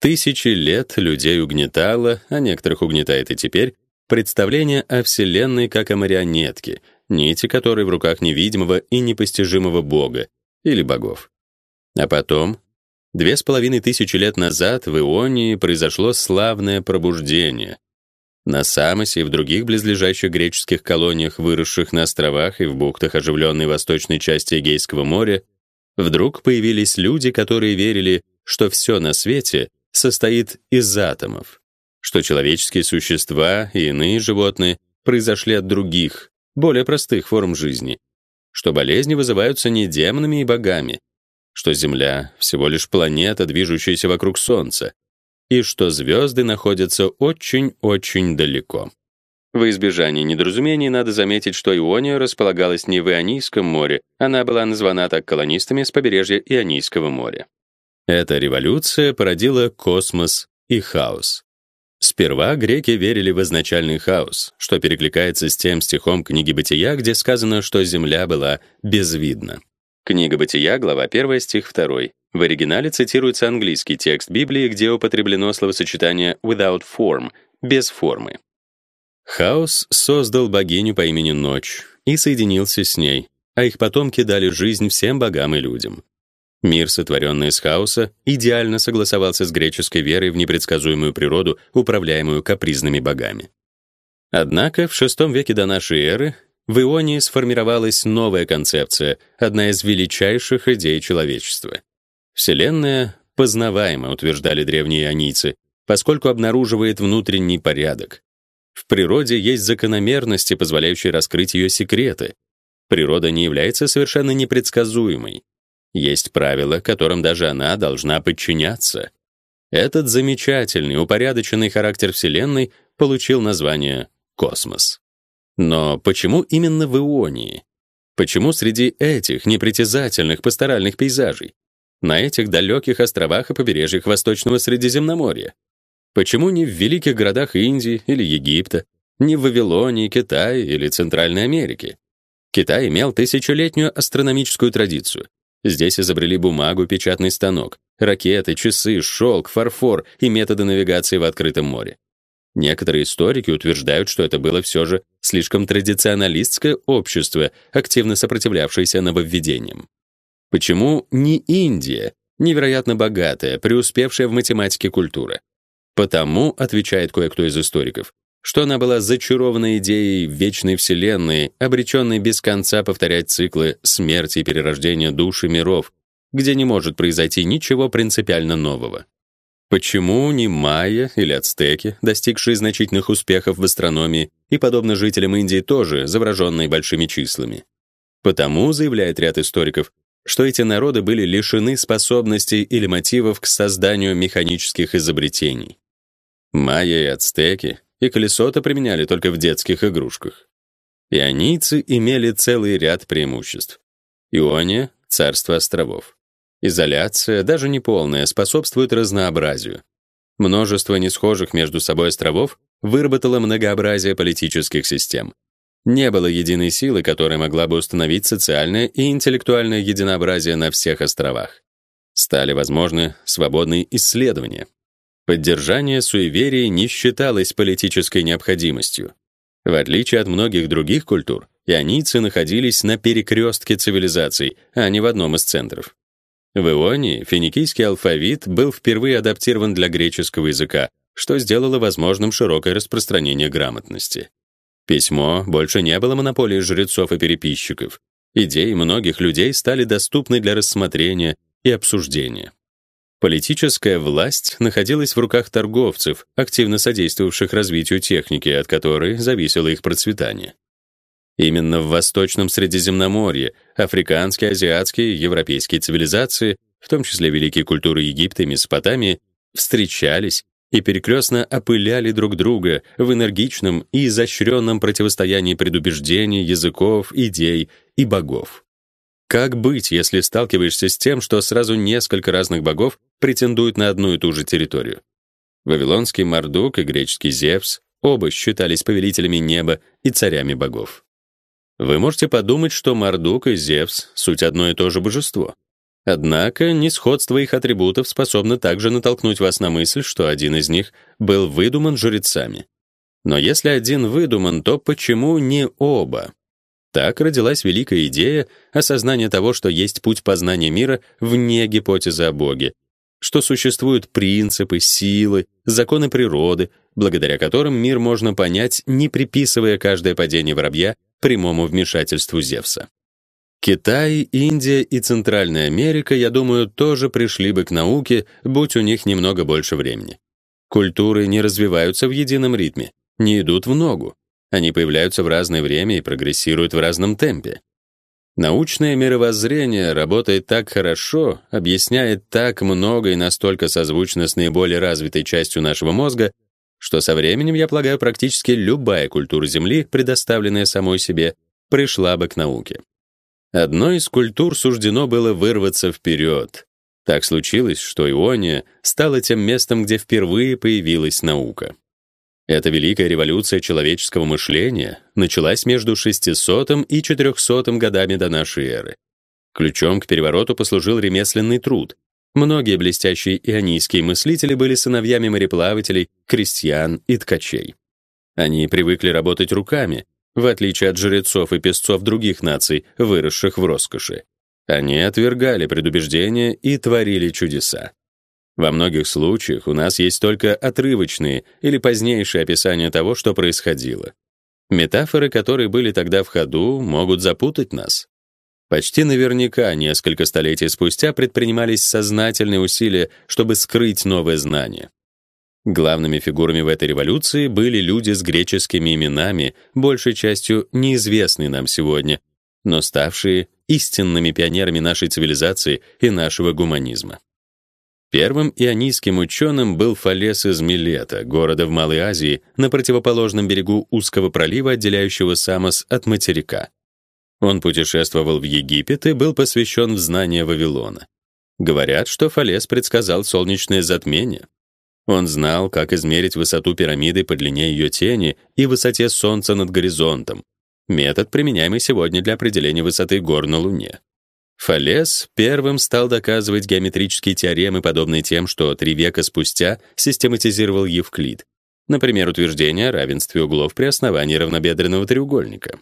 Тысячи лет людей угнетало, а некоторых угнетает и теперь, представление о Вселенной как о марионетке, нити которой в руках невидимого и непостижимого Бога или богов. А потом, две с половиной тысячи лет назад в Ионии произошло славное пробуждение. На Самосе и в других близлежащих греческих колониях, выросших на островах и в бухтах оживленной восточной части Эгейского моря, вдруг появились люди, которые верили, что все на свете состоит из атомов, что человеческие существа и иные животные произошли от других, более простых форм жизни, что болезни вызываются не демонами и богами, что Земля всего лишь планета, движущаяся вокруг Солнца, и что звезды находятся очень-очень далеко. В избежание недоразумений надо заметить, что Иония располагалась не в Ионийском море, она была названа так колонистами с побережья Ионийского моря. Эта революция породила космос и хаос. Сперва греки верили в изначальный хаос, что перекликается с тем стихом книги Бытия, где сказано, что земля была безвидна. Книга Бытия, глава 1, стих 2. В оригинале цитируется английский текст Библии, где употреблено словосочетание without form без формы. Хаос создал богиню по имени Ночь и соединился с ней, а их потомки дали жизнь всем богам и людям. Мир, сотворенный из хаоса, идеально согласовался с греческой верой в непредсказуемую природу, управляемую капризными богами. Однако в VI веке до нашей эры в Ионии сформировалась новая концепция, одна из величайших идей человечества. Вселенная познаваема, утверждали древние ионийцы, поскольку обнаруживает внутренний порядок. В природе есть закономерности, позволяющие раскрыть ее секреты. Природа не является совершенно непредсказуемой. Есть правила, которым даже она должна подчиняться. Этот замечательный, упорядоченный характер Вселенной получил название космос. Но почему именно в Ионии? Почему среди этих непритязательных пасторальных пейзажей? На этих далеких островах и побережьях Восточного Средиземноморья? Почему не в великих городах Индии или Египта, не в Вавилоне, Китае или Центральной Америке? Китай имел тысячелетнюю астрономическую традицию. Здесь изобрели бумагу, печатный станок, ракеты, часы, шелк, фарфор и методы навигации в открытом море. Некоторые историки утверждают, что это было все же слишком традиционалистское общество, активно сопротивлявшееся нововведениям. Почему не Индия, невероятно богатая, преуспевшая в математике культура? Потому, отвечает кое-кто из историков, что она была зачарована идеей вечной вселенной, обреченной без конца повторять циклы смерти и перерождения душ и миров, где не может произойти ничего принципиально нового. Почему не майя или ацтеки, достигшие значительных успехов в астрономии, и подобно жителям Индии тоже завороженные большими числами? Потому, заявляет ряд историков, что эти народы были лишены способностей или мотивов к созданию механических изобретений. Майя и ацтеки и колесо-то применяли только в детских игрушках. Ионийцы имели целый ряд преимуществ. Иония — царство островов. Изоляция, даже неполная, способствует разнообразию. Множество несхожих между собой островов выработало многообразие политических систем. Не было единой силы, которая могла бы установить социальное и интеллектуальное единообразие на всех островах. Стали возможны свободные исследования. Поддержание суеверий не считалось политической необходимостью. В отличие от многих других культур, ионийцы находились на перекрестке цивилизаций, а не в одном из центров. В Ионии финикийский алфавит был впервые адаптирован для греческого языка, что сделало возможным широкое распространение грамотности. Письмо больше не было монополией жрецов и переписчиков. Идеи многих людей стали доступны для рассмотрения и обсуждения. Политическая власть находилась в руках торговцев, активно содействовавших развитию техники, от которой зависело их процветание. Именно в Восточном Средиземноморье африканские, азиатские, европейские цивилизации, в том числе великие культуры Египта и Месопотамии, встречались и перекрестно опыляли друг друга в энергичном и изощренном противостоянии предубеждений, языков, идей и богов. Как быть, если сталкиваешься с тем, что сразу несколько разных богов претендуют на одну и ту же территорию? Вавилонский Мардук и греческий Зевс оба считались повелителями неба и царями богов. Вы можете подумать, что Мардук и Зевс суть одно и то же божество. Однако несходство их атрибутов способно также натолкнуть вас на мысль, что один из них был выдуман жрецами. Но если один выдуман, то почему не оба? Так родилась великая идея осознания того, что есть путь познания мира вне гипотезы о Боге, что существуют принципы, силы, законы природы, благодаря которым мир можно понять, не приписывая каждое падение воробья прямому вмешательству Зевса. Китай, Индия и Центральная Америка, я думаю, тоже пришли бы к науке, будь у них немного больше времени. Культуры не развиваются в едином ритме, не идут в ногу. Они появляются в разное время и прогрессируют в разном темпе. Научное мировоззрение работает так хорошо, объясняет так много и настолько созвучно с наиболее развитой частью нашего мозга, что со временем, я полагаю, практически любая культура Земли, предоставленная самой себе, пришла бы к науке. Одной из культур суждено было вырваться вперед. Так случилось, что Иония стала тем местом, где впервые появилась наука. Эта великая революция человеческого мышления началась между 600 и 400 годами до нашей эры. Ключом к перевороту послужил ремесленный труд. Многие блестящие ионийские мыслители были сыновьями мореплавателей, крестьян и ткачей. Они привыкли работать руками, в отличие от жрецов и песцов других наций, выросших в роскоши. Они отвергали предубеждения и творили чудеса. Во многих случаях у нас есть только отрывочные или позднейшие описания того, что происходило. Метафоры, которые были тогда в ходу, могут запутать нас. Почти наверняка несколько столетий спустя предпринимались сознательные усилия, чтобы скрыть новое знание. Главными фигурами в этой революции были люди с греческими именами, большей частью неизвестные нам сегодня, но ставшие истинными пионерами нашей цивилизации и нашего гуманизма. Первым ионийским ученым был Фалес из Милета, города в Малой Азии, на противоположном берегу узкого пролива, отделяющего Самос от материка. Он путешествовал в Египет и был посвящен в знания Вавилона. Говорят, что Фалес предсказал солнечное затмение. Он знал, как измерить высоту пирамиды по длине ее тени и высоте Солнца над горизонтом. Метод, применяемый сегодня для определения высоты гор на Луне. Фалес первым стал доказывать геометрические теоремы, подобные тем, что три века спустя систематизировал Евклид. Например, утверждение о равенстве углов при основании равнобедренного треугольника.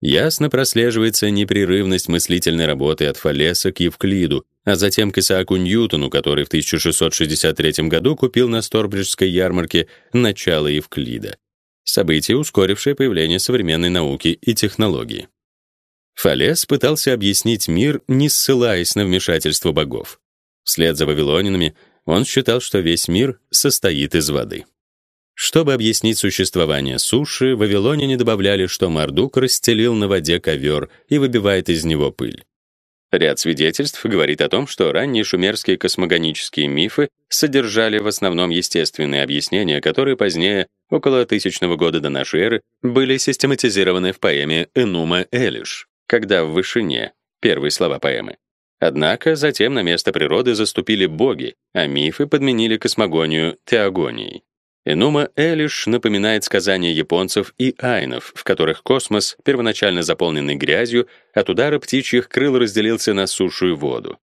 Ясно прослеживается непрерывность мыслительной работы от Фалеса к Евклиду, а затем к Исааку Ньютону, который в 1663 году купил на Сторбриджской ярмарке начало Евклида. Событие, ускорившее появление современной науки и технологии. Фалес пытался объяснить мир, не ссылаясь на вмешательство богов. Вслед за вавилонянами он считал, что весь мир состоит из воды. Чтобы объяснить существование суши, вавилоняне добавляли, что Мардук расстелил на воде ковер и выбивает из него пыль. Ряд свидетельств говорит о том, что ранние шумерские космогонические мифы содержали в основном естественные объяснения, которые позднее, около тысячного года до нашей эры, были систематизированы в поэме Энума Элиш, когда в вышине, первые слова поэмы. Однако затем на место природы заступили боги, а мифы подменили космогонию теогонией. Энума Элиш напоминает сказания японцев и айнов, в которых космос, первоначально заполненный грязью, от удара птичьих крыл разделился на сушу и воду.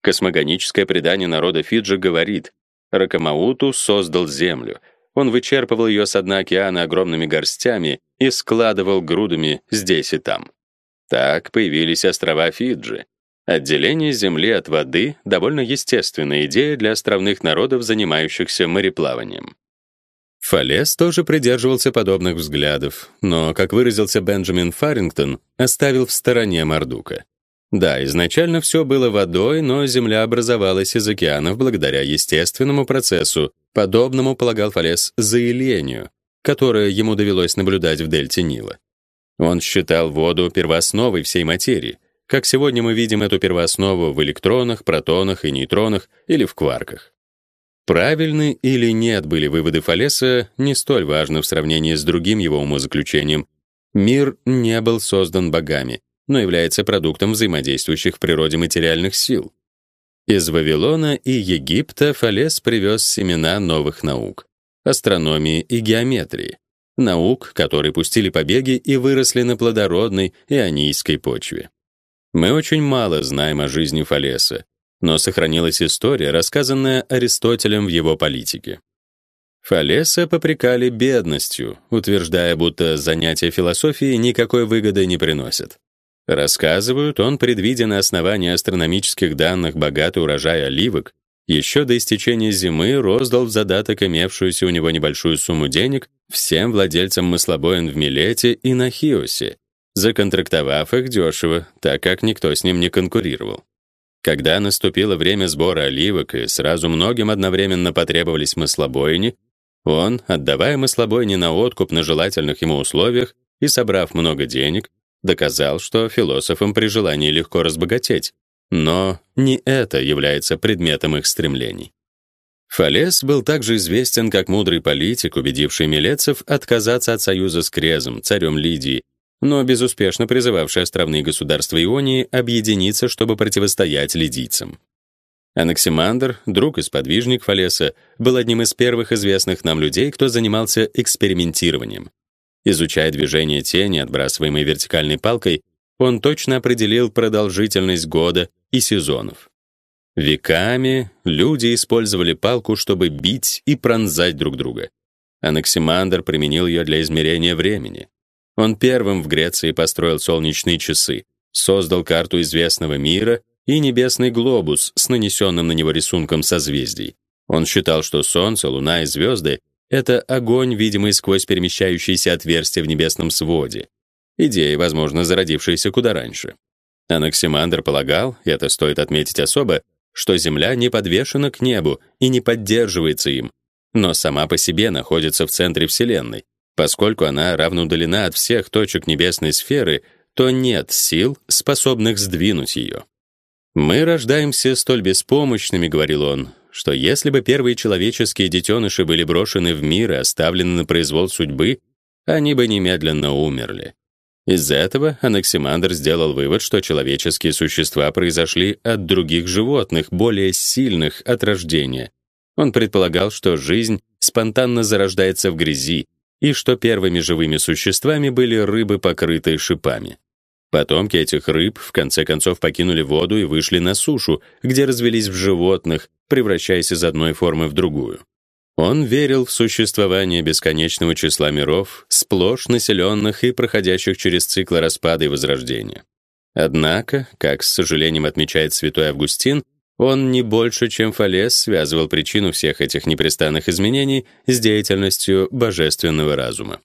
Космогоническое предание народа Фиджи говорит: Ракамауту создал землю. Он вычерпывал ее с дна океана огромными горстями и складывал грудами здесь и там. Так появились острова Фиджи. Отделение земли от воды довольно естественная идея для островных народов, занимающихся мореплаванием. Фалес тоже придерживался подобных взглядов, но, как выразился Бенджамин Фарингтон, оставил в стороне Мардука. Да, изначально все было водой, но земля образовалась из океанов благодаря естественному процессу, подобному полагал Фалес заилению, которое ему довелось наблюдать в дельте Нила. Он считал воду первоосновой всей материи, как сегодня мы видим эту первооснову в электронах, протонах и нейтронах или в кварках. Правильны или нет были выводы Фалеса, не столь важно в сравнении с другим его умозаключением. Мир не был создан богами, но является продуктом взаимодействующих в природе материальных сил. Из Вавилона и Египта Фалес привез семена новых наук астрономии и геометрии, наук, которые пустили побеги и выросли на плодородной ионийской почве. Мы очень мало знаем о жизни Фалеса, но сохранилась история, рассказанная Аристотелем в его политике. Фалеса попрекали бедностью, утверждая, будто занятия философией никакой выгоды не приносят. Рассказывают, он, предвидя на основании астрономических данных богатый урожай оливок, еще до истечения зимы роздал в задаток имевшуюся у него небольшую сумму денег всем владельцам маслобоин в Милете и на Хиосе, законтрактовав их дешево, так как никто с ним не конкурировал. Когда наступило время сбора оливок и сразу многим одновременно потребовались маслобойни, он, отдавая маслобойни на откуп на желательных ему условиях и собрав много денег, доказал, что философам при желании легко разбогатеть. Но не это является предметом их стремлений. Фалес был также известен как мудрый политик, убедивший милецев отказаться от союза с Крезом, царем Лидии, но безуспешно призывавший островные государства Ионии объединиться, чтобы противостоять лидийцам. Анаксимандр, друг и сподвижник Фалеса, был одним из первых известных нам людей, кто занимался экспериментированием. Изучая движение тени, отбрасываемой вертикальной палкой, он точно определил продолжительность года и сезонов. Веками люди использовали палку, чтобы бить и пронзать друг друга. Анаксимандр применил ее для измерения времени. Он первым в Греции построил солнечные часы, создал карту известного мира и небесный глобус с нанесенным на него рисунком созвездий. Он считал, что солнце, луна и звезды — это огонь, видимый сквозь перемещающиеся отверстия в небесном своде. Идея, возможно, зародившаяся куда раньше. Анаксимандр полагал, и это стоит отметить особо, что Земля не подвешена к небу и не поддерживается им, но сама по себе находится в центре Вселенной, Поскольку она равноудалена от всех точек небесной сферы, то нет сил, способных сдвинуть ее. Мы рождаемся столь беспомощными, говорил он, что если бы первые человеческие детеныши были брошены в мир и оставлены на произвол судьбы, они бы немедленно умерли. Из-за этого Анаксимандр сделал вывод, что человеческие существа произошли от других животных, более сильных от рождения. Он предполагал, что жизнь спонтанно зарождается в грязи, и что первыми живыми существами были рыбы, покрытые шипами. Потомки этих рыб в конце концов покинули воду и вышли на сушу, где развелись в животных, превращаясь из одной формы в другую. Он верил в существование бесконечного числа миров, сплошь населенных и проходящих через циклы распада и возрождения. Однако, как с сожалением отмечает святой Августин, он не больше, чем Фалес, связывал причину всех этих непрестанных изменений с деятельностью божественного разума.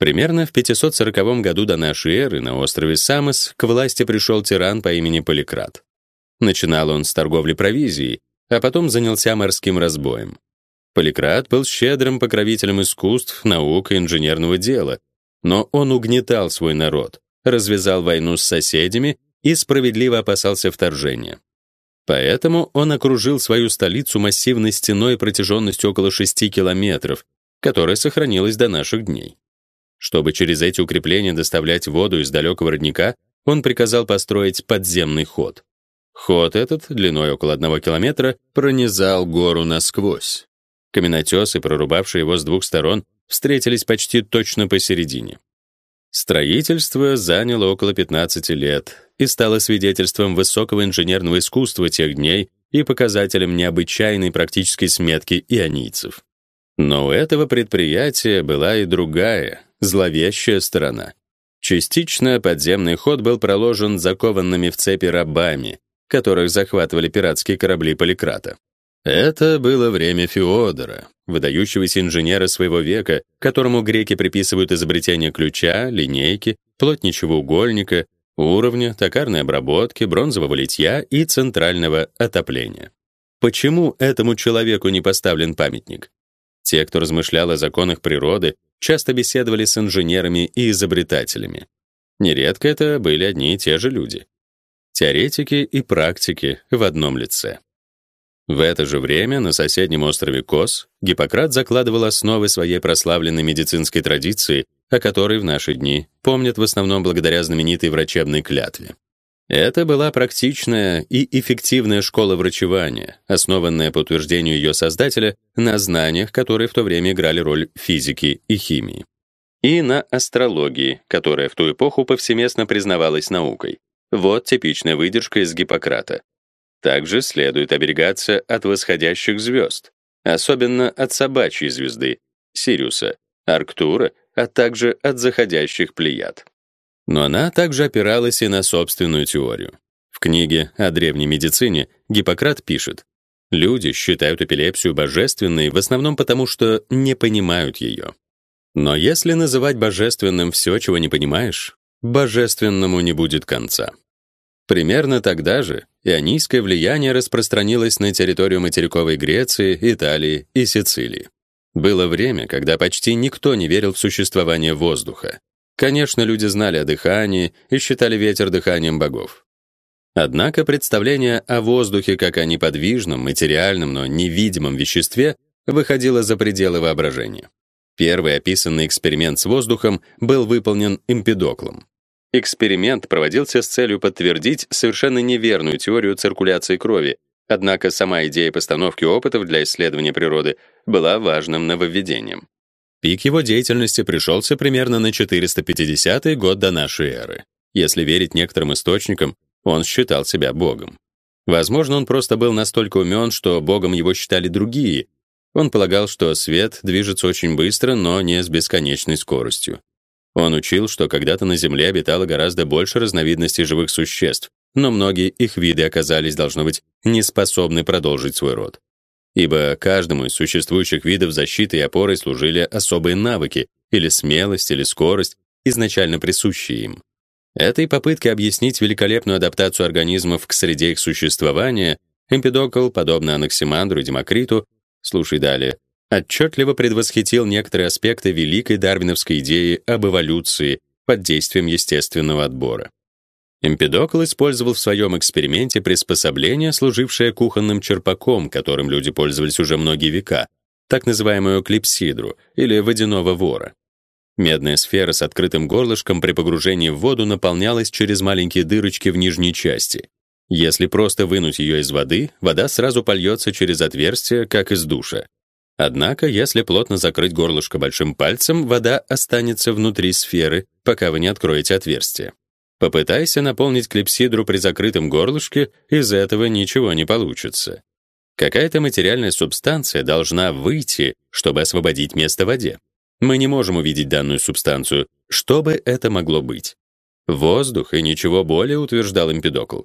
Примерно в 540 году до нашей эры на острове Самос к власти пришел тиран по имени Поликрат. Начинал он с торговли провизией, а потом занялся морским разбоем. Поликрат был щедрым покровителем искусств, наук и инженерного дела, но он угнетал свой народ, развязал войну с соседями и справедливо опасался вторжения. Поэтому он окружил свою столицу массивной стеной протяженностью около 6 километров, которая сохранилась до наших дней. Чтобы через эти укрепления доставлять воду из далекого родника, он приказал построить подземный ход. Ход этот, длиной около одного километра, пронизал гору насквозь. Каменотесы, прорубавшие его с двух сторон, встретились почти точно посередине. Строительство заняло около 15 лет и стало свидетельством высокого инженерного искусства тех дней и показателем необычайной практической сметки ионийцев. Но у этого предприятия была и другая, зловещая сторона. Частично подземный ход был проложен закованными в цепи рабами, которых захватывали пиратские корабли Поликрата. Это было время Феодора, выдающегося инженера своего века, которому греки приписывают изобретение ключа, линейки, плотничего угольника, уровня, токарной обработки, бронзового литья и центрального отопления. Почему этому человеку не поставлен памятник? Те, кто размышлял о законах природы, часто беседовали с инженерами и изобретателями. Нередко это были одни и те же люди. Теоретики и практики в одном лице. В это же время на соседнем острове Кос Гиппократ закладывал основы своей прославленной медицинской традиции, о которой в наши дни помнят в основном благодаря знаменитой врачебной клятве. Это была практичная и эффективная школа врачевания, основанная по утверждению ее создателя на знаниях, которые в то время играли роль физики и химии, и на астрологии, которая в ту эпоху повсеместно признавалась наукой. Вот типичная выдержка из Гиппократа. Также следует оберегаться от восходящих звезд, особенно от собачьей звезды, Сириуса, Арктура, а также от заходящих Плеяд. Но она также опиралась и на собственную теорию. В книге о древней медицине Гиппократ пишет: Люди считают эпилепсию божественной в основном потому, что не понимают ее. Но если называть божественным все, чего не понимаешь, божественному не будет конца. Примерно тогда же ионийское влияние распространилось на территорию материковой Греции, Италии и Сицилии. Было время, когда почти никто не верил в существование воздуха. Конечно, люди знали о дыхании и считали ветер дыханием богов. Однако представление о воздухе как о неподвижном, материальном, но невидимом веществе выходило за пределы воображения. Первый описанный эксперимент с воздухом был выполнен Эмпидоклом. Эксперимент проводился с целью подтвердить совершенно неверную теорию циркуляции крови, однако сама идея постановки опытов для исследования природы была важным нововведением. Пик его деятельности пришелся примерно на 450 год до нашей эры. Если верить некоторым источникам, он считал себя богом. Возможно, он просто был настолько умен, что богом его считали другие. Он полагал, что свет движется очень быстро, но не с бесконечной скоростью. Он учил, что когда-то на Земле обитало гораздо больше разновидностей живых существ, но многие их виды оказались, должно быть, не способны продолжить свой род. Ибо каждому из существующих видов защиты и опорой служили особые навыки или смелость, или скорость, изначально присущие им. Этой попытке объяснить великолепную адаптацию организмов к среде их существования Эмпидокл, подобно Анаксимандру и Демокриту, слушай далее, отчетливо предвосхитил некоторые аспекты великой дарвиновской идеи об эволюции под действием естественного отбора. Эмпидокл использовал в своем эксперименте приспособление, служившее кухонным черпаком, которым люди пользовались уже многие века, так называемую клипсидру или водяного вора. Медная сфера с открытым горлышком при погружении в воду наполнялась через маленькие дырочки в нижней части. Если просто вынуть ее из воды, вода сразу польется через отверстие, как из душа. Однако, если плотно закрыть горлышко большим пальцем, вода останется внутри сферы, пока вы не откроете отверстие. Попытайся наполнить клипсидру при закрытом горлышке, из этого ничего не получится. Какая-то материальная субстанция должна выйти, чтобы освободить место в воде. Мы не можем увидеть данную субстанцию. Что бы это могло быть? Воздух и ничего более, утверждал Эмпидокл.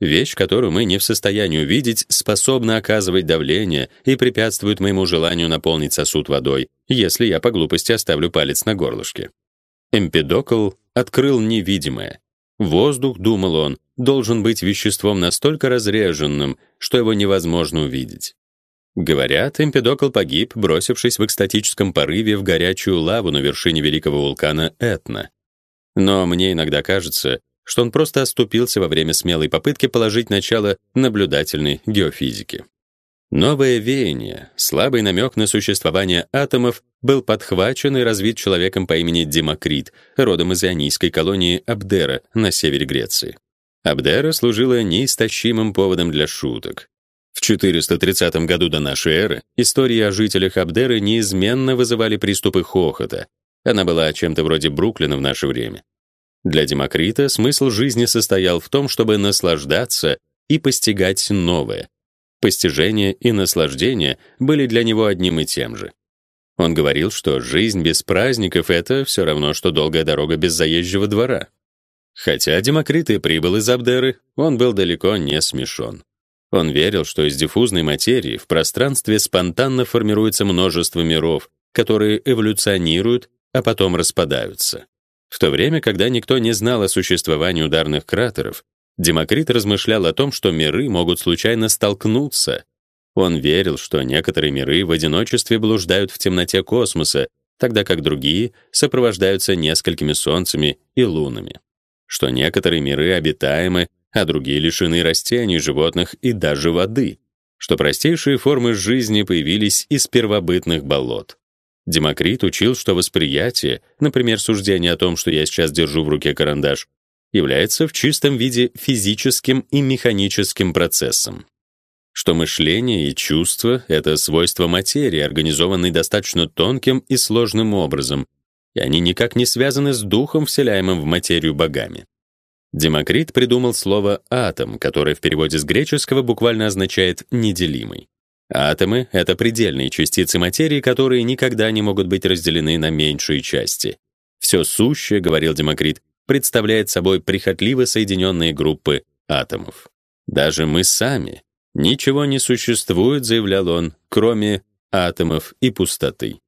Вещь, которую мы не в состоянии увидеть, способна оказывать давление и препятствует моему желанию наполнить сосуд водой, если я по глупости оставлю палец на горлышке. Эмпидокл открыл невидимое. Воздух, думал он, должен быть веществом настолько разреженным, что его невозможно увидеть. Говорят, Эмпидокл погиб, бросившись в экстатическом порыве в горячую лаву на вершине великого вулкана Этна. Но мне иногда кажется, что он просто оступился во время смелой попытки положить начало наблюдательной геофизике. Новое веяние, слабый намек на существование атомов, был подхвачен и развит человеком по имени Демокрит, родом из ионийской колонии Абдера на севере Греции. Абдера служила неистощимым поводом для шуток. В 430 году до нашей эры истории о жителях Абдеры неизменно вызывали приступы хохота. Она была чем-то вроде Бруклина в наше время. Для Демокрита смысл жизни состоял в том, чтобы наслаждаться и постигать новое. Постижение и наслаждение были для него одним и тем же. Он говорил, что жизнь без праздников это все равно что долгая дорога без заезжего двора. Хотя Демокрит и прибыл из Абдеры, он был далеко не смешон. Он верил, что из диффузной материи в пространстве спонтанно формируется множество миров, которые эволюционируют, а потом распадаются. В то время, когда никто не знал о существовании ударных кратеров, Демокрит размышлял о том, что миры могут случайно столкнуться. Он верил, что некоторые миры в одиночестве блуждают в темноте космоса, тогда как другие сопровождаются несколькими солнцами и лунами. Что некоторые миры обитаемы, а другие лишены растений, животных и даже воды, что простейшие формы жизни появились из первобытных болот. Демокрит учил, что восприятие, например, суждение о том, что я сейчас держу в руке карандаш, является в чистом виде физическим и механическим процессом. Что мышление и чувство это свойства материи, организованной достаточно тонким и сложным образом, и они никак не связаны с духом, вселяемым в материю богами. Демокрит придумал слово атом, которое в переводе с греческого буквально означает неделимый. Атомы это предельные частицы материи, которые никогда не могут быть разделены на меньшие части. Все сущее, говорил Демокрит, представляет собой прихотливо соединенные группы атомов. Даже мы сами. Ничего не существует, заявлял он, кроме атомов и пустоты.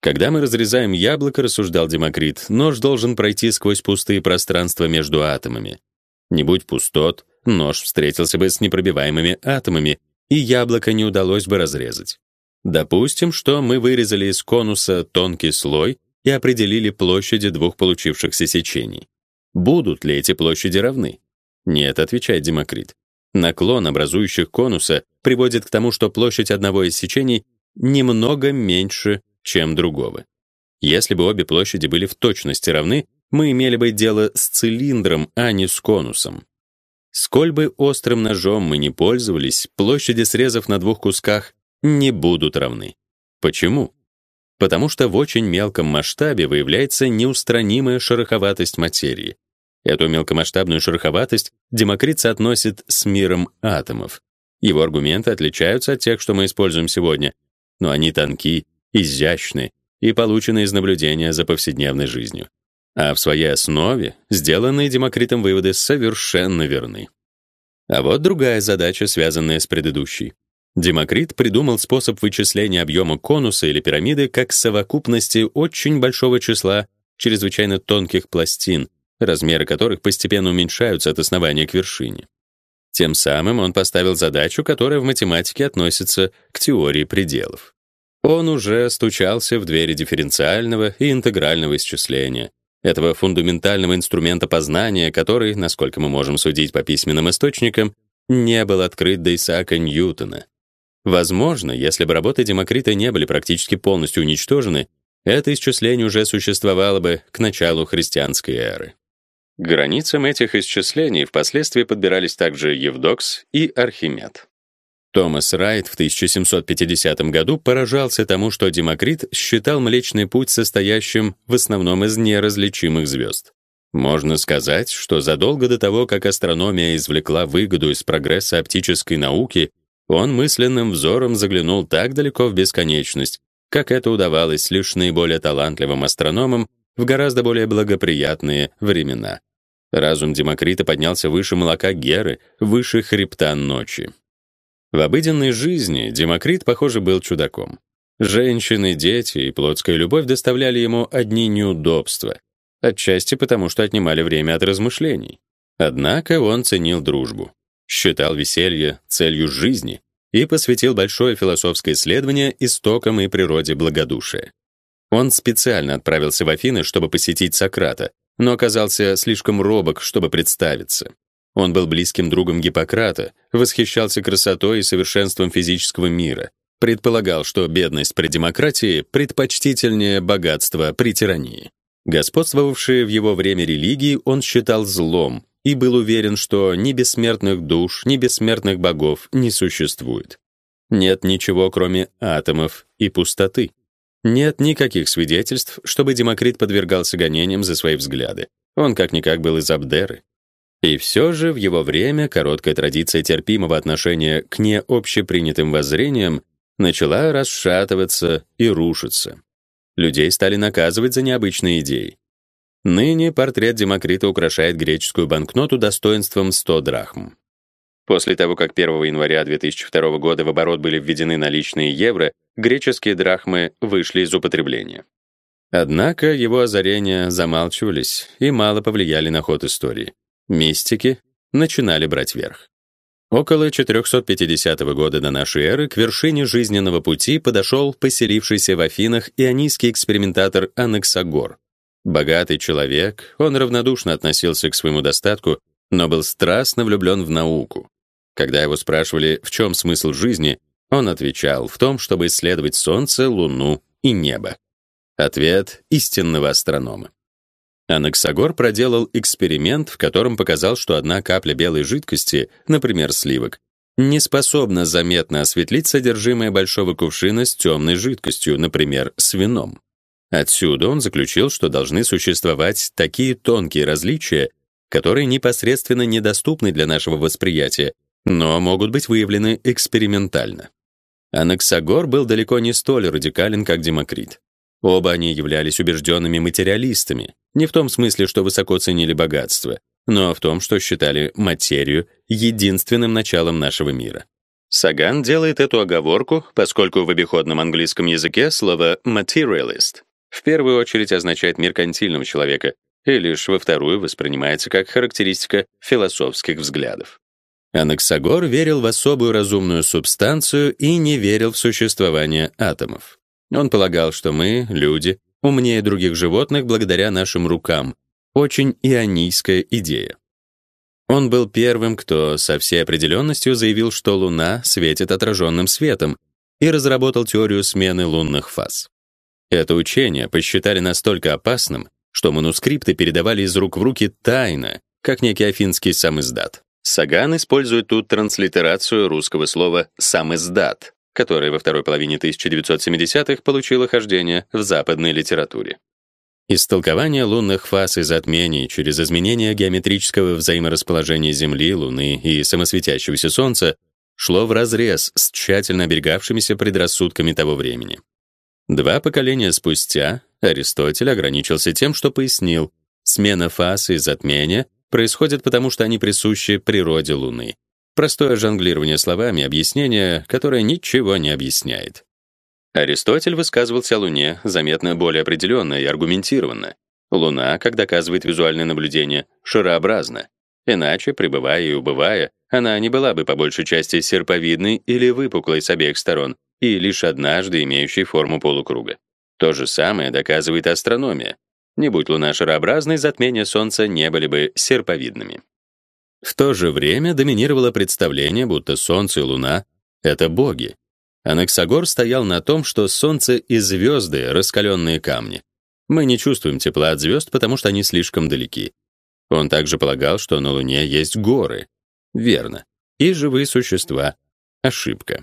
Когда мы разрезаем яблоко, рассуждал Демокрит, нож должен пройти сквозь пустые пространства между атомами. Не будь пустот, нож встретился бы с непробиваемыми атомами, и яблоко не удалось бы разрезать. Допустим, что мы вырезали из конуса тонкий слой и определили площади двух получившихся сечений. Будут ли эти площади равны? Нет, отвечает Демокрит. Наклон образующих конуса приводит к тому, что площадь одного из сечений немного меньше, чем другого. Если бы обе площади были в точности равны, мы имели бы дело с цилиндром, а не с конусом. Сколь бы острым ножом мы ни пользовались, площади срезов на двух кусках не будут равны. Почему? Потому что в очень мелком масштабе выявляется неустранимая шероховатость материи. Эту мелкомасштабную шероховатость Демокрит соотносит с миром атомов. Его аргументы отличаются от тех, что мы используем сегодня, но они тонки, изящны и получены из наблюдения за повседневной жизнью. А в своей основе сделанные Демокритом выводы совершенно верны. А вот другая задача, связанная с предыдущей. Демокрит придумал способ вычисления объема конуса или пирамиды как совокупности очень большого числа чрезвычайно тонких пластин, размеры которых постепенно уменьшаются от основания к вершине. Тем самым он поставил задачу, которая в математике относится к теории пределов. Он уже стучался в двери дифференциального и интегрального исчисления, этого фундаментального инструмента познания, который, насколько мы можем судить по письменным источникам, не был открыт до Исаака Ньютона. Возможно, если бы работы Демокрита не были практически полностью уничтожены, это исчисление уже существовало бы к началу христианской эры. К границам этих исчислений впоследствии подбирались также Евдокс и Архимед. Томас Райт в 1750 году поражался тому, что Демокрит считал Млечный путь состоящим в основном из неразличимых звезд. Можно сказать, что задолго до того, как астрономия извлекла выгоду из прогресса оптической науки, он мысленным взором заглянул так далеко в бесконечность, как это удавалось лишь наиболее талантливым астрономам в гораздо более благоприятные времена. Разум Демокрита поднялся выше молока Геры, выше хребта ночи. В обыденной жизни Демокрит, похоже, был чудаком. Женщины, дети и плотская любовь доставляли ему одни неудобства, отчасти потому, что отнимали время от размышлений. Однако он ценил дружбу, считал веселье целью жизни и посвятил большое философское исследование истокам и природе благодушия. Он специально отправился в Афины, чтобы посетить Сократа, но оказался слишком робок, чтобы представиться. Он был близким другом Гиппократа, восхищался красотой и совершенством физического мира, предполагал, что бедность при демократии предпочтительнее богатства при тирании. Господствовавшие в его время религии он считал злом и был уверен, что ни бессмертных душ, ни бессмертных богов не существует. Нет ничего, кроме атомов и пустоты. Нет никаких свидетельств, чтобы Демокрит подвергался гонениям за свои взгляды. Он как-никак был из Абдеры. И все же в его время короткая традиция терпимого отношения к необщепринятым воззрениям начала расшатываться и рушиться. Людей стали наказывать за необычные идеи. Ныне портрет Демокрита украшает греческую банкноту достоинством 100 драхм. После того, как 1 января 2002 года в оборот были введены наличные евро, греческие драхмы вышли из употребления. Однако его озарения замалчивались и мало повлияли на ход истории. Мистики начинали брать верх. Около 450 года до нашей эры к вершине жизненного пути подошел поселившийся в Афинах ионийский экспериментатор Анаксагор. Богатый человек, он равнодушно относился к своему достатку, но был страстно влюблен в науку. Когда его спрашивали, в чем смысл жизни, он отвечал в том, чтобы исследовать солнце, луну и небо. Ответ истинного астронома. Анаксагор проделал эксперимент, в котором показал, что одна капля белой жидкости, например, сливок, не способна заметно осветлить содержимое большого кувшина с темной жидкостью, например, с вином. Отсюда он заключил, что должны существовать такие тонкие различия, которые непосредственно недоступны для нашего восприятия, но могут быть выявлены экспериментально. Анаксагор был далеко не столь радикален, как Демокрит. Оба они являлись убежденными материалистами, не в том смысле, что высоко ценили богатство, но в том, что считали материю единственным началом нашего мира. Саган делает эту оговорку, поскольку в обиходном английском языке слово materialist в первую очередь означает меркантильного человека, и лишь во вторую воспринимается как характеристика философских взглядов. Анаксагор верил в особую разумную субстанцию и не верил в существование атомов. Он полагал, что мы, люди, умнее других животных благодаря нашим рукам. Очень ионийская идея. Он был первым, кто со всей определенностью заявил, что Луна светит отраженным светом, и разработал теорию смены лунных фаз. Это учение посчитали настолько опасным, что манускрипты передавали из рук в руки тайно, как некий афинский самиздат. Саган использует тут транслитерацию русского слова самиздат, которое во второй половине 1970-х получило хождение в западной литературе. Истолкование лунных фаз и затмений через изменение геометрического взаиморасположения Земли, Луны и самосветящегося Солнца шло вразрез с тщательно оберегавшимися предрассудками того времени. Два поколения спустя Аристотель ограничился тем, что пояснил, смена фаз и затмения происходит потому, что они присущи природе Луны. Простое жонглирование словами, объяснение, которое ничего не объясняет. Аристотель высказывался о Луне заметно более определенно и аргументированно. Луна, как доказывает визуальное наблюдение, шарообразна. Иначе, пребывая и убывая, она не была бы по большей части серповидной или выпуклой с обеих сторон и лишь однажды имеющей форму полукруга. То же самое доказывает астрономия. Не будь Луна шарообразной, затмения Солнца не были бы серповидными. В то же время доминировало представление, будто Солнце и Луна — это боги. Анаксагор стоял на том, что Солнце и звезды — раскаленные камни. Мы не чувствуем тепла от звезд, потому что они слишком далеки. Он также полагал, что на Луне есть горы. Верно. И живые существа. Ошибка.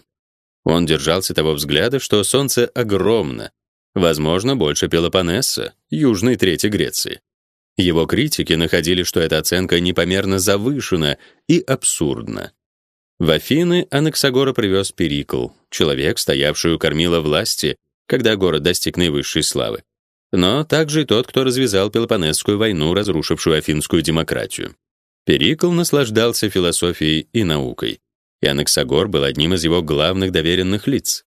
Он держался того взгляда, что Солнце огромно, возможно, больше Пелопоннеса, южной трети Греции. Его критики находили, что эта оценка непомерно завышена и абсурдна. В Афины Анаксагора привез Перикл, человек, стоявший у кормила власти, когда город достиг наивысшей славы. Но также и тот, кто развязал Пелопоннесскую войну, разрушившую афинскую демократию. Перикл наслаждался философией и наукой, и Анаксагор был одним из его главных доверенных лиц.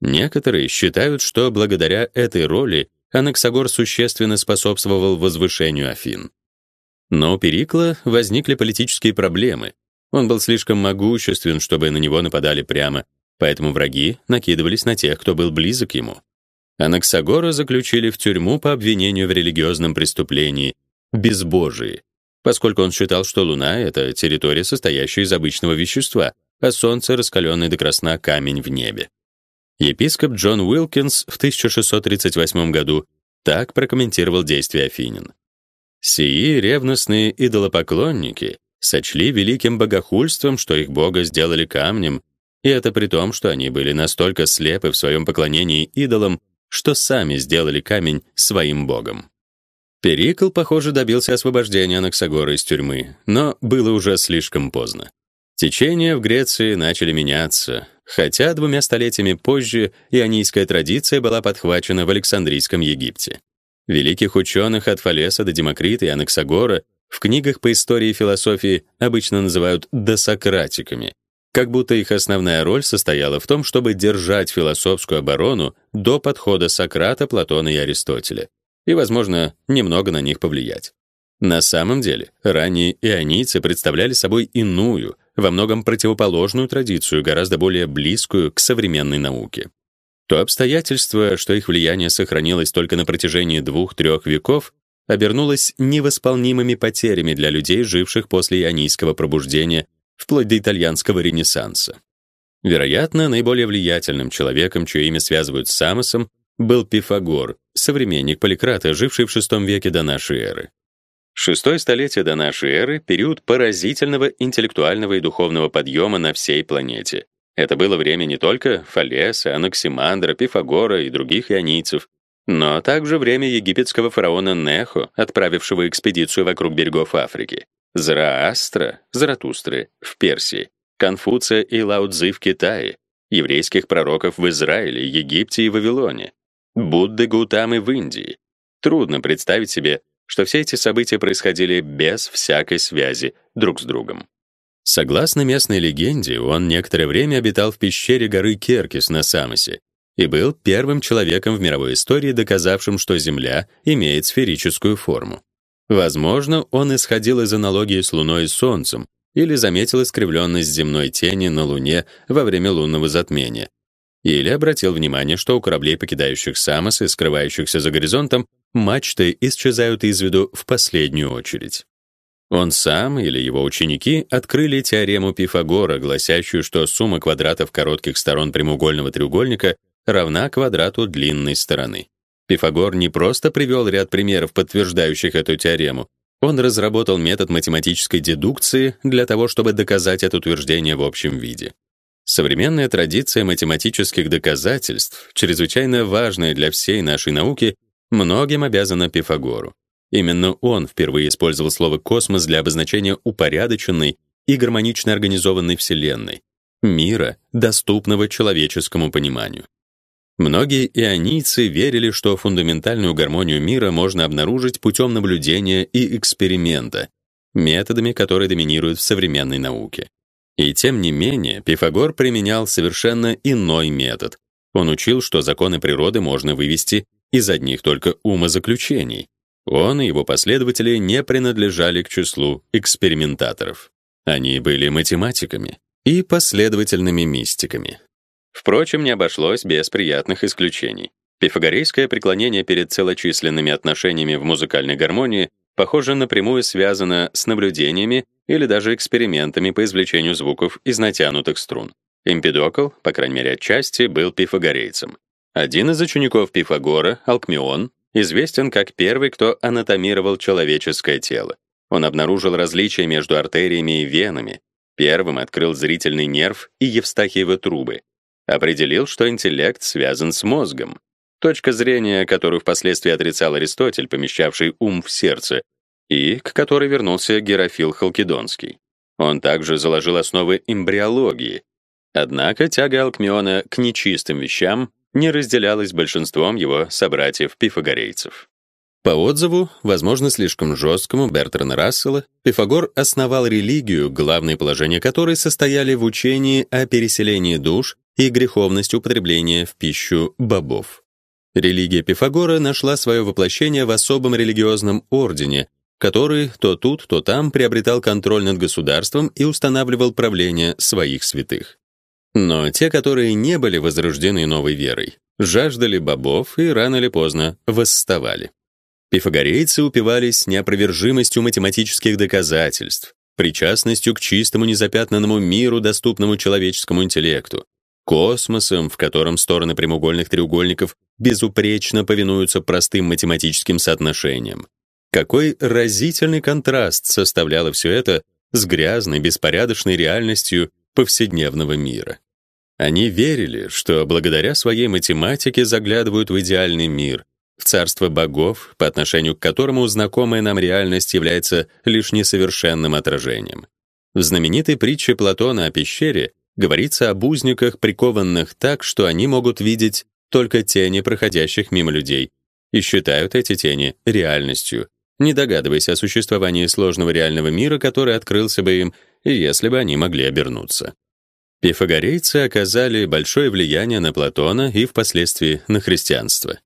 Некоторые считают, что благодаря этой роли Анаксагор существенно способствовал возвышению Афин. Но у Перикла возникли политические проблемы. Он был слишком могуществен, чтобы на него нападали прямо, поэтому враги накидывались на тех, кто был близок ему. Анаксагора заключили в тюрьму по обвинению в религиозном преступлении, безбожии, поскольку он считал, что Луна — это территория, состоящая из обычного вещества, а Солнце — раскаленный до красна камень в небе. Епископ Джон Уилкинс в 1638 году так прокомментировал действия афинян. «Сии ревностные идолопоклонники сочли великим богохульством, что их бога сделали камнем, и это при том, что они были настолько слепы в своем поклонении идолам, что сами сделали камень своим богом». Перикл, похоже, добился освобождения Анаксагора из тюрьмы, но было уже слишком поздно. Течения в Греции начали меняться, хотя двумя столетиями позже ионийская традиция была подхвачена в Александрийском Египте. Великих ученых от Фалеса до Демокрита и Анаксагора в книгах по истории и философии обычно называют досократиками, как будто их основная роль состояла в том, чтобы держать философскую оборону до подхода Сократа, Платона и Аристотеля, и, возможно, немного на них повлиять. На самом деле, ранние ионийцы представляли собой иную, во многом противоположную традицию, гораздо более близкую к современной науке. То обстоятельство, что их влияние сохранилось только на протяжении двух-трех веков, обернулось невосполнимыми потерями для людей, живших после ионийского пробуждения, вплоть до итальянского ренессанса. Вероятно, наиболее влиятельным человеком, чье имя связывают с Самосом, был Пифагор, современник Поликрата, живший в VI веке до нашей эры. Шестое столетие до нашей эры — период поразительного интеллектуального и духовного подъема на всей планете. Это было время не только Фалеса, Анаксимандра, Пифагора и других ионийцев, но также время египетского фараона Нехо, отправившего экспедицию вокруг берегов Африки, Зороастра, Заратустры в Персии, Конфуция и Лао Цзы в Китае, еврейских пророков в Израиле, Египте и Вавилоне, Будды Гутамы в Индии. Трудно представить себе, что все эти события происходили без всякой связи друг с другом. Согласно местной легенде, он некоторое время обитал в пещере горы Керкис на Самосе и был первым человеком в мировой истории, доказавшим, что Земля имеет сферическую форму. Возможно, он исходил из аналогии с Луной и Солнцем или заметил искривленность земной тени на Луне во время лунного затмения, или обратил внимание, что у кораблей, покидающих Самос и скрывающихся за горизонтом, мачты исчезают из виду в последнюю очередь. Он сам или его ученики открыли теорему Пифагора, гласящую, что сумма квадратов коротких сторон прямоугольного треугольника равна квадрату длинной стороны. Пифагор не просто привел ряд примеров, подтверждающих эту теорему, он разработал метод математической дедукции для того, чтобы доказать это утверждение в общем виде. Современная традиция математических доказательств, чрезвычайно важная для всей нашей науки, многим обязана Пифагору. Именно он впервые использовал слово космос для обозначения упорядоченной и гармонично организованной вселенной, мира, доступного человеческому пониманию. Многие ионийцы верили, что фундаментальную гармонию мира можно обнаружить путем наблюдения и эксперимента, методами, которые доминируют в современной науке. И тем не менее, Пифагор применял совершенно иной метод. Он учил, что законы природы можно вывести из одних только умозаключений. Он и его последователи не принадлежали к числу экспериментаторов. Они были математиками и последовательными мистиками. Впрочем, не обошлось без приятных исключений. Пифагорейское преклонение перед целочисленными отношениями в музыкальной гармонии похоже напрямую связано с наблюдениями или даже экспериментами по извлечению звуков из натянутых струн. Эмпидокл, по крайней мере отчасти, был пифагорейцем. Один из учеников Пифагора, Алкмион, известен как первый, кто анатомировал человеческое тело. Он обнаружил различия между артериями и венами, первым открыл зрительный нерв и Евстахиевы трубы, определил, что интеллект связан с мозгом. Точка зрения, которую впоследствии отрицал Аристотель, помещавший ум в сердце, и к которой вернулся Герофил Халкидонский. Он также заложил основы эмбриологии. Однако тяга Алкмеона к нечистым вещам не разделялась большинством его собратьев-пифагорейцев. По отзыву, возможно, слишком жесткому Бертрана Рассела, Пифагор основал религию, главные положения которой состояли в учении о переселении душ и греховность употребления в пищу бобов. Религия Пифагора нашла свое воплощение в особом религиозном ордене, который то тут, то там приобретал контроль над государством и устанавливал правление своих святых. Но те, которые не были возрождены новой верой, жаждали бобов и рано или поздно восставали. Пифагорейцы упивались неопровержимостью математических доказательств, причастностью к чистому незапятнанному миру, доступному человеческому интеллекту, космосом, в котором стороны прямоугольных треугольников безупречно повинуются простым математическим соотношениям. Какой разительный контраст составляло все это с грязной, беспорядочной реальностью повседневного мира. Они верили, что благодаря своей математике заглядывают в идеальный мир, в царство богов, по отношению к которому знакомая нам реальность является лишь несовершенным отражением. В знаменитой притче Платона о пещере Говорится об узниках, прикованных так, что они могут видеть только тени проходящих мимо людей, и считают эти тени реальностью, не догадываясь о существовании сложного реального мира, который открылся бы им, если бы они могли обернуться. Пифагорейцы оказали большое влияние на Платона и впоследствии на христианство.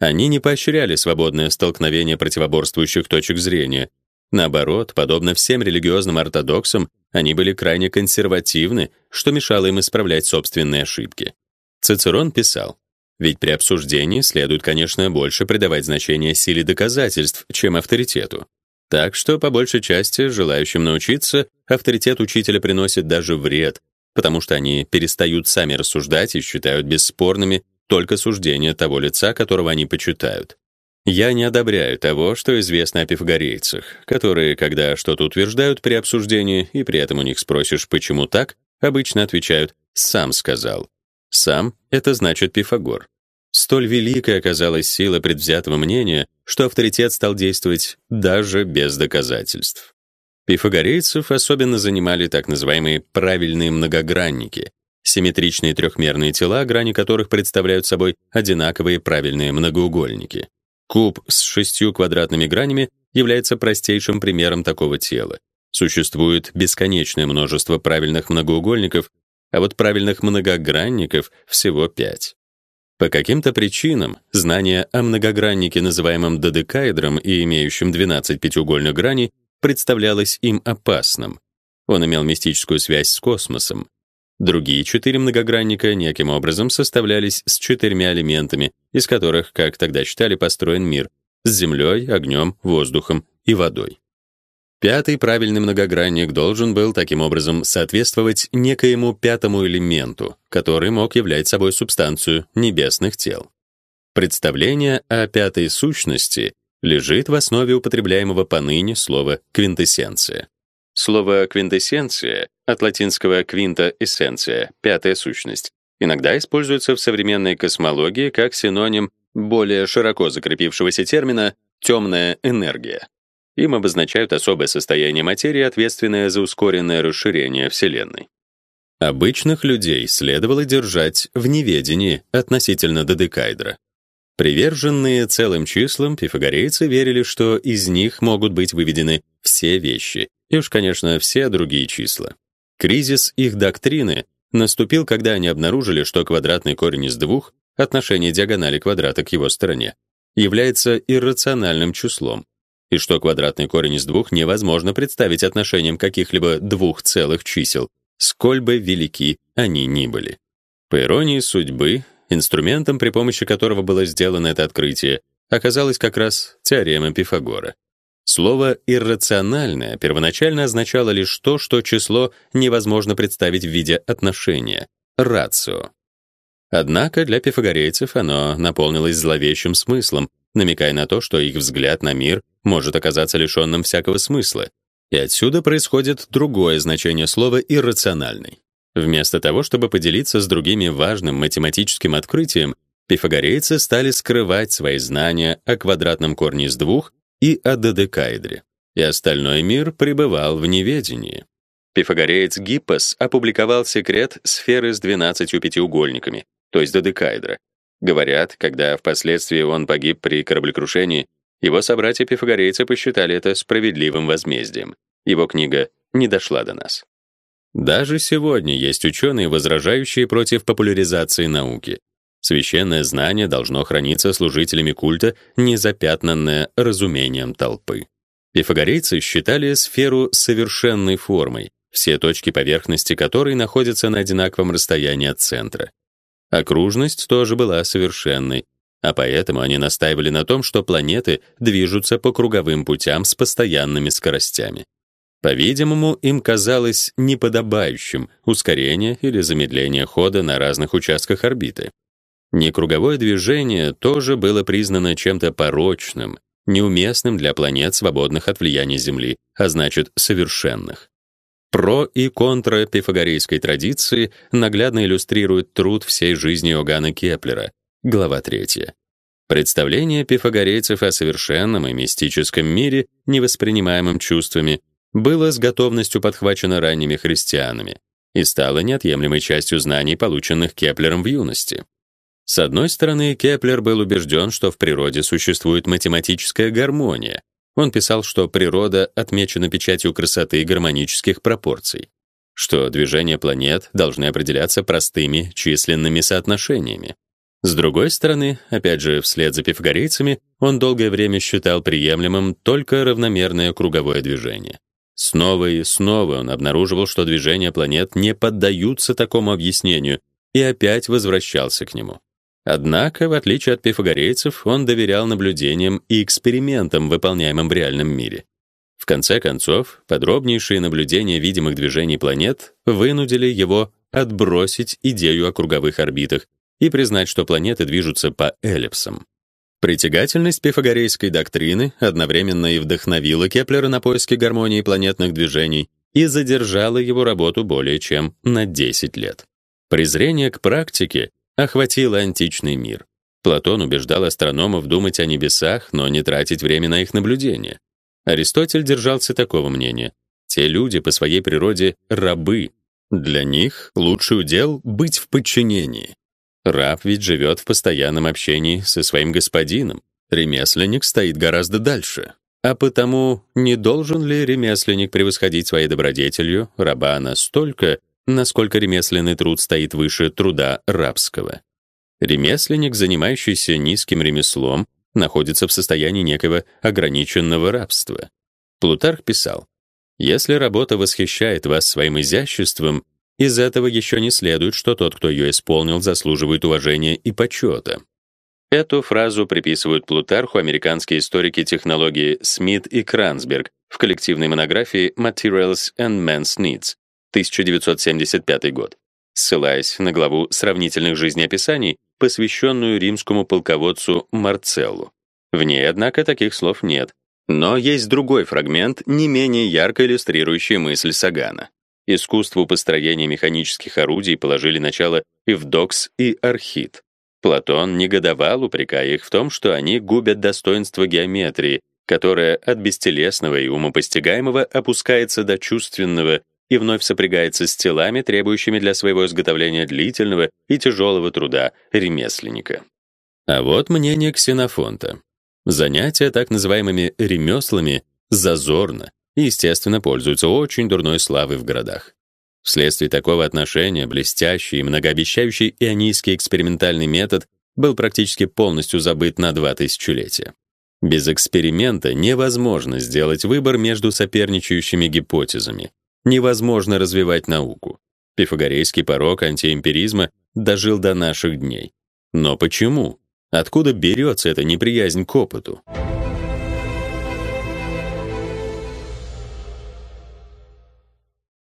Они не поощряли свободное столкновение противоборствующих точек зрения. Наоборот, подобно всем религиозным ортодоксам, они были крайне консервативны, что мешало им исправлять собственные ошибки. Цицерон писал: ведь при обсуждении следует, конечно, больше придавать значение силе доказательств, чем авторитету. Так что по большей части желающим научиться авторитет учителя приносит даже вред, потому что они перестают сами рассуждать и считают бесспорными только суждения того лица, которого они почитают. Я не одобряю того, что известно о пифагорейцах, которые, когда что-то утверждают при обсуждении, и при этом у них спросишь, почему так, обычно отвечают «сам сказал». «Сам» — это значит Пифагор. Столь великой оказалась сила предвзятого мнения, что авторитет стал действовать даже без доказательств. Пифагорейцев особенно занимали так называемые правильные многогранники, симметричные трехмерные тела, грани которых представляют собой одинаковые правильные многоугольники. Куб с шестью квадратными гранями является простейшим примером такого тела. Существует бесконечное множество правильных многоугольников, а вот правильных многогранников всего пять. По каким-то причинам знание о многограннике, называемом додекаэдром и имеющем 12 пятиугольных граней, представлялось им опасным. Он имел мистическую связь с космосом. Другие четыре многогранника неким образом составлялись с четырьмя элементами, из которых, как тогда считали, построен мир с землей, огнем, воздухом и водой. Пятый правильный многогранник должен был таким образом соответствовать некоему пятому элементу, который мог являть собой субстанцию небесных тел. Представление о пятой сущности лежит в основе употребляемого поныне слова квинтэссенция. Слово квинтэссенция от латинского quinta эссенция пятая сущность иногда используется в современной космологии как синоним более широко закрепившегося термина темная энергия. Им обозначают особое состояние материи, ответственное за ускоренное расширение Вселенной. Обычных людей следовало держать в неведении относительно додекаэдра. Приверженные целым числам пифагорейцы верили, что из них могут быть выведены все вещи, и уж, конечно, все другие числа. Кризис их доктрины наступил, когда они обнаружили, что квадратный корень из двух, отношение диагонали квадрата к его стороне, является иррациональным числом, и что квадратный корень из двух невозможно представить отношением каких-либо двух целых чисел, сколь бы велики они ни были. По иронии судьбы, инструментом, при помощи которого было сделано это открытие, оказалась как раз теорема Пифагора. Слово иррациональное первоначально означало лишь то, что число невозможно представить в виде отношения рацио. Однако для пифагорейцев оно наполнилось зловещим смыслом, намекая на то, что их взгляд на мир может оказаться лишенным всякого смысла. И отсюда происходит другое значение слова иррациональный. Вместо того, чтобы поделиться с другими важным математическим открытием, пифагорейцы стали скрывать свои знания о квадратном корне из двух и о додекаэдре. И остальной мир пребывал в неведении. Пифагореец Гиппос опубликовал секрет сферы с 12 пятиугольниками, то есть додекаэдра, Говорят, когда впоследствии он погиб при кораблекрушении, его собратья-пифагорейцы посчитали это справедливым возмездием. Его книга не дошла до нас. Даже сегодня есть ученые, возражающие против популяризации науки. Священное знание должно храниться служителями культа, не запятнанное разумением толпы. Пифагорейцы считали сферу совершенной формой, все точки поверхности которой находятся на одинаковом расстоянии от центра. Окружность тоже была совершенной, а поэтому они настаивали на том, что планеты движутся по круговым путям с постоянными скоростями. По-видимому, им казалось неподобающим ускорение или замедление хода на разных участках орбиты. Некруговое движение тоже было признано чем-то порочным, неуместным для планет, свободных от влияния Земли, а значит, совершенных. Про и контра пифагорейской традиции наглядно иллюстрирует труд всей жизни Иоганна Кеплера, глава 3. Представление пифагорейцев о совершенном и мистическом мире, невоспринимаемом чувствами, было с готовностью подхвачено ранними христианами и стало неотъемлемой частью знаний, полученных Кеплером в юности. С одной стороны, Кеплер был убежден, что в природе существует математическая гармония, он писал, что природа отмечена печатью красоты и гармонических пропорций, что движения планет должны определяться простыми численными соотношениями. С другой стороны, опять же, вслед за пифагорейцами, он долгое время считал приемлемым только равномерное круговое движение. Снова и снова он обнаруживал, что движения планет не поддаются такому объяснению, и опять возвращался к нему. Однако, в отличие от пифагорейцев, он доверял наблюдениям и экспериментам, выполняемым в реальном мире. В конце концов, подробнейшие наблюдения видимых движений планет вынудили его отбросить идею о круговых орбитах и признать, что планеты движутся по эллипсам. Притягательность пифагорейской доктрины одновременно и вдохновила Кеплера на поиски гармонии планетных движений и задержала его работу более чем на 10 лет. Презрение к практике охватило античный мир. Платон убеждал астрономов думать о небесах, но не тратить время на их наблюдение. Аристотель держался такого мнения. Те люди по своей природе рабы. Для них лучший удел быть в подчинении. Раб ведь живет в постоянном общении со своим господином. Ремесленник стоит гораздо дальше. А потому не должен ли ремесленник превосходить своей добродетелью раба настолько, насколько ремесленный труд стоит выше труда рабского? Ремесленник, занимающийся низким ремеслом, находится в состоянии некого ограниченного рабства. Плутарх писал: если работа восхищает вас своим изяществом, из этого еще не следует, что тот, кто ее исполнил, заслуживает уважения и почета. Эту фразу приписывают Плутарху американские историки технологии Смит и Крансберг в коллективной монографии Materials and Man's Needs 1975 год, ссылаясь на главу сравнительных жизнеописаний, посвященную римскому полководцу Марцеллу. В ней, однако, таких слов нет. Но есть другой фрагмент, не менее ярко иллюстрирующий мысль Сагана. Искусству построения механических орудий положили начало Евдокс и Архит. Платон негодовал, упрекая их в том, что они губят достоинство геометрии, которая от бестелесного и умопостигаемого опускается до чувственного и вновь сопрягается с телами, требующими для своего изготовления длительного и тяжелого труда ремесленника. А вот мнение Ксенофонта. Занятия так называемыми ремеслами зазорно и, естественно, пользуются очень дурной славой в городах. Вследствие такого отношения блестящий и многообещающий ионийский экспериментальный метод был практически полностью забыт на два тысячелетия. Без эксперимента невозможно сделать выбор между соперничающими гипотезами. Невозможно развивать науку. Пифагорейский порок антиэмпиризма дожил до наших дней. Но почему? Откуда берется эта неприязнь к опыту?